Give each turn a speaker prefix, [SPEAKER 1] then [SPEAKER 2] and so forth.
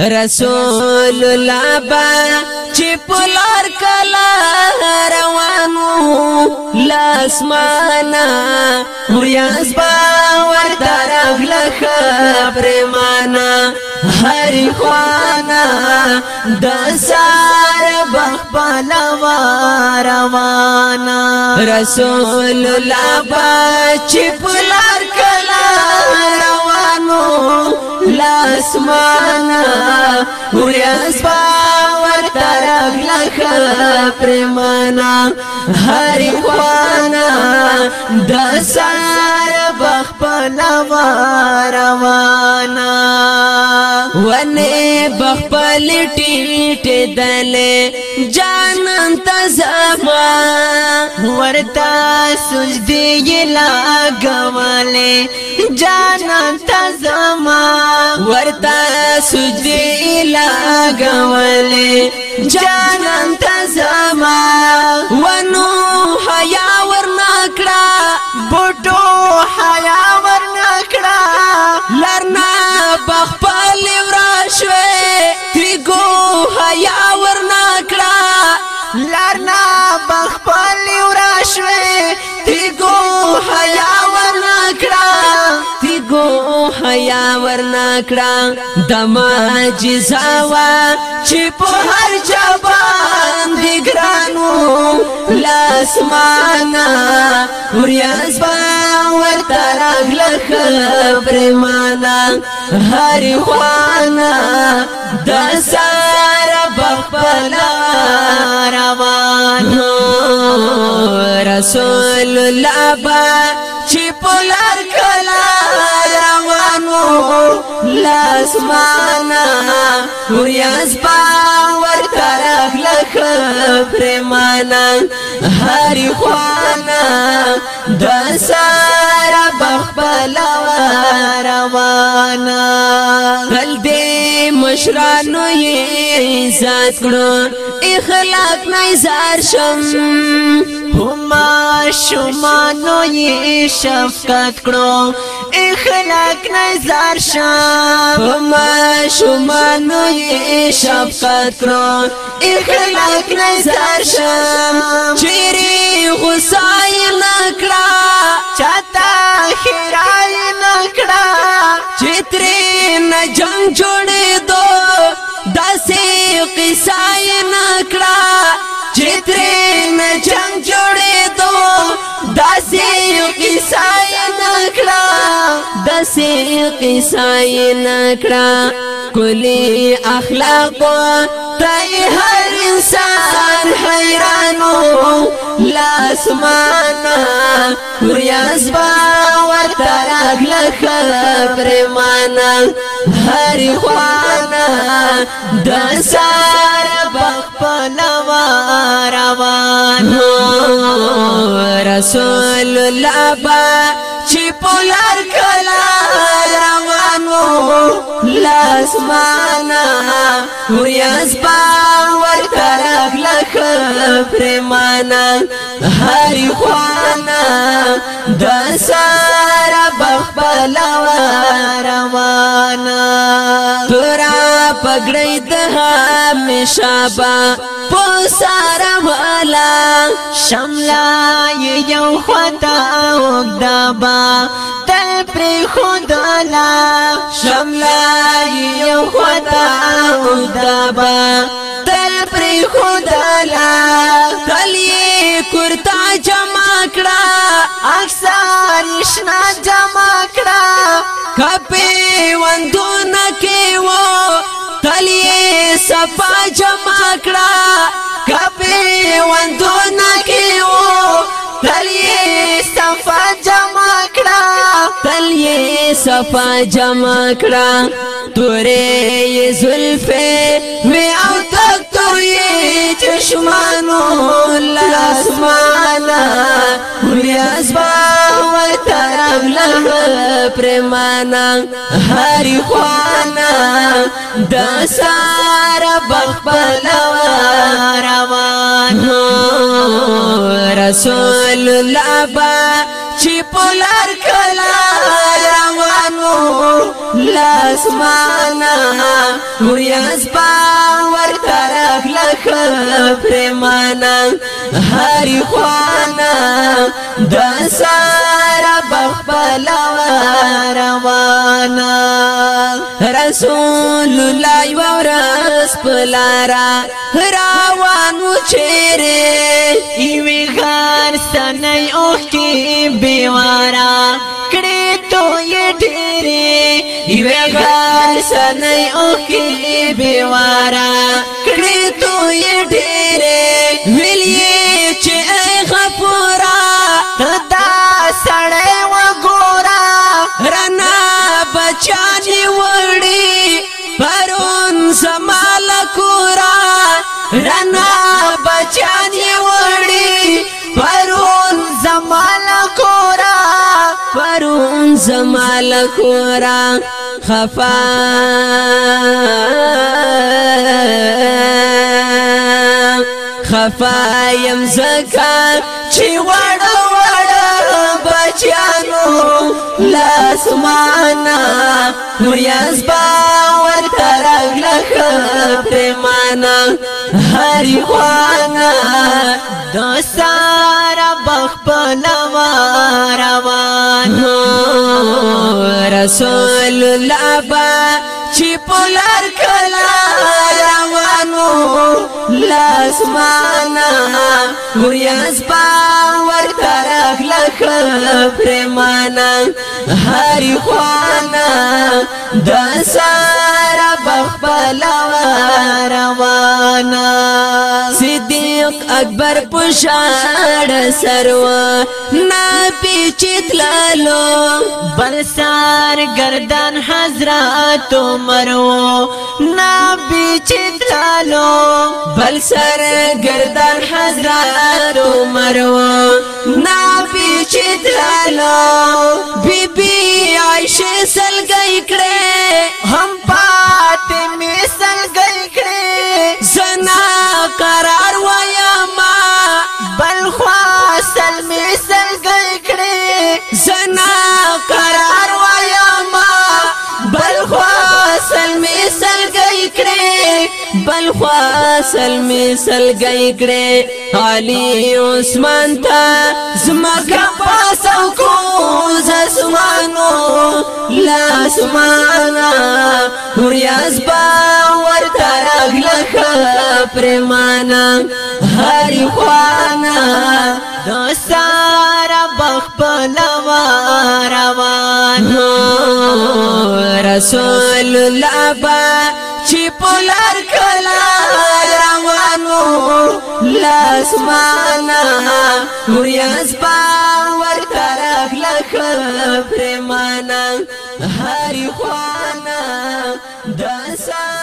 [SPEAKER 1] رسول الله با چې پلار کلا روانو لاسمانا وریاس با وردارغ لخبر مانا هری خوانا د سار بخبل روانا رسول الله با چې پلار کلا روانو لاسمانا وریاس باور ترغ لخا پرمانا هر خوانا دسار بخپل روانه ونه بخپل ټیټ دلې جانان تزما ورتا سجدي لا غواله جانان تزما ورتا سجدي لا غواله جانان تزما ونو لرنا بخپل وراشوي تیګو حیا ورنا کړه تیګو حیا ورنا کړه د معجزاوا چې په هر جبان دی ګرانو لاسمانا وریاس با ورته راغله خبره معنا هر خوانا د سر خپل روان رسول الله با چې پلار کلا روانو لاسمانا وریاس باور طرف لخ پرمانا هر خوانا دسان بخبلا روانا بل دې مشرانو یې ذات کړو اخلاق نه زار شم هما شمانو یې شفقت کړو اخلاق نظر شام هما شمانو یې شفقت کړو اخلاق نظر شام چیرې غصای نکړه جنگ جوړې دو داسې قصه نکړه چې ترې نه جنگ جوړې دو داسې قصه نکړه داسې قصه نکړه کلی اخلاق تای هر انسان حیرانو لاسمانه وریا زبان پرمانا هر خوانا د سار بخپل روان رسول الله با چې پولار کلا روانو لاسمانا وریاس باور کرک لخ پرمانا هر خوانا د سار لوا روانا تورا پګړې د همیشه با پوسار والا شملا یو خطا وګدابا تل پر خدالا شملا یو خطا وګدابا تل پر خدالا کرتا جمع کړه اکثر شنا جمع کړه کپی وندو نکې و تلې صفا جمع کړه کپی وندو نکې و تلې صفا جمع کړه تلې صفا جمع کړه تورې زلفې و او تک تورې چشمانو اسمانا وریاس با وترم له پرمانا هری خوانا د سار بخپلوا روان رسول الله با چې پولار کلا روانو لاسمانا وریاس با لخ لخ پریمانا هاری خوانا د سار بخبل روانا رسول الله ورس پلارا روانو چیرې ایوی غار سنای اوه کې بیوارا کړي تو یې ډېرې ایوی غار سنای اوه کې بیوارا کړي تو یې ډېرې ویلې چې غفورا دا سړې وګورا رنا بچانی وړي پرون سمال کورا رنا بچانی وړي پرون زمال کورا پرون زمال کورا خفا خفایم زکار چې وړو وړو بچانو لاسمانا نو یاس باور ترغ لخ پرمانا هری خوانا دوستارا بخپل روان رسول الله با چې پل لاسمانا ګریاس باور ترخ لخ پرمانا هری خوانا دسان بخبلا روانا صدیق اکبر پشاړ سروا نا پیچت لالو برسار گردان حضرات مرو نا پیچت لالو بلسر گردان حضرات مرو زنا قرار وایما بل خواصل می سل گئی کړي بل خواصل می سل گئی کړي علي عثمان تا زما کا پاسو کو زسمانو لا سمانا ریاض با ورته راغله پرمانا هر خوانا دوستان خپل روان رسول الله با چې پولار کلا روانو لاسمانا وریاس با ورته لخ پرمانا هر خوانا دسان